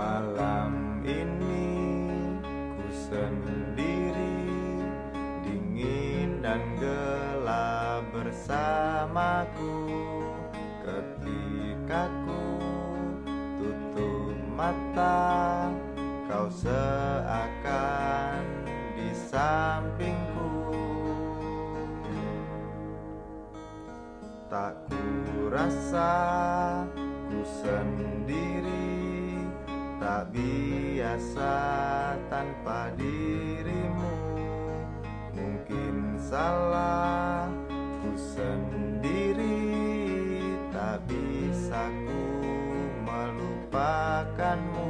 Malam ini ku sendiri Dingin dan gelap bersamaku. Ketika ku tutup mata Kau seakan di sampingku. Tak ku rasa ku sendiri Tak biasa tanpa dirimu. Mungkin salah ku sendiri. Tak bisa ku melupakanmu.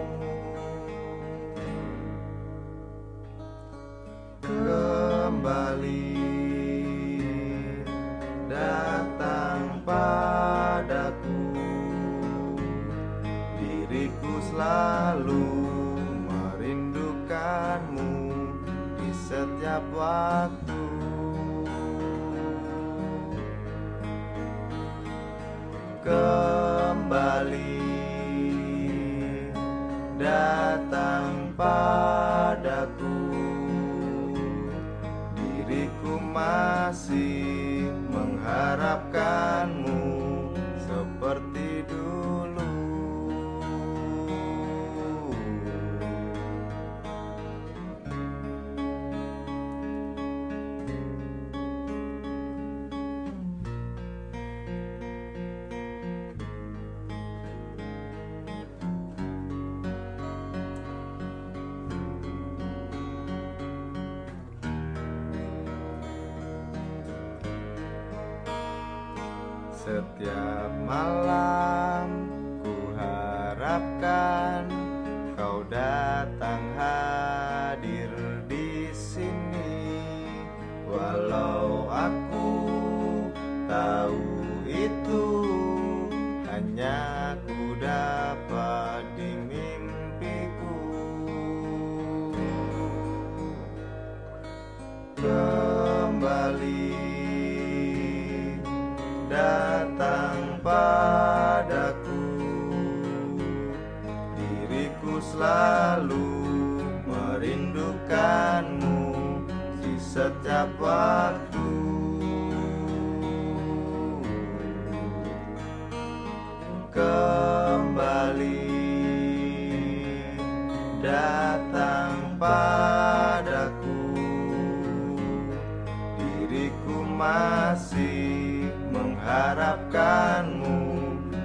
Kembali Diriku selalu merindukanmu di setiap waktu. Kembali datang padaku. Diriku masih mengharapkanmu Setiap malam ku harapkan kau datang hadir selalu merindukanmu di setiap waktu. Kembali datang padaku. Diriku masih mengharapkanmu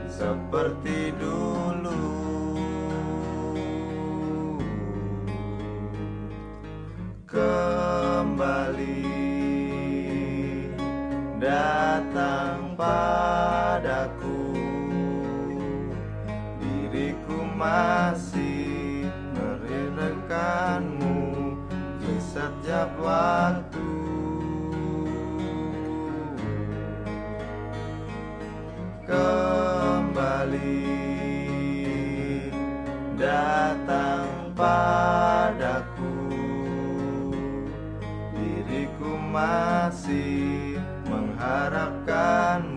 seperti dulu Kembali. Datang padaku. Diriku masih merindukanmu di setiap waktu. Kembali masih mengharapkan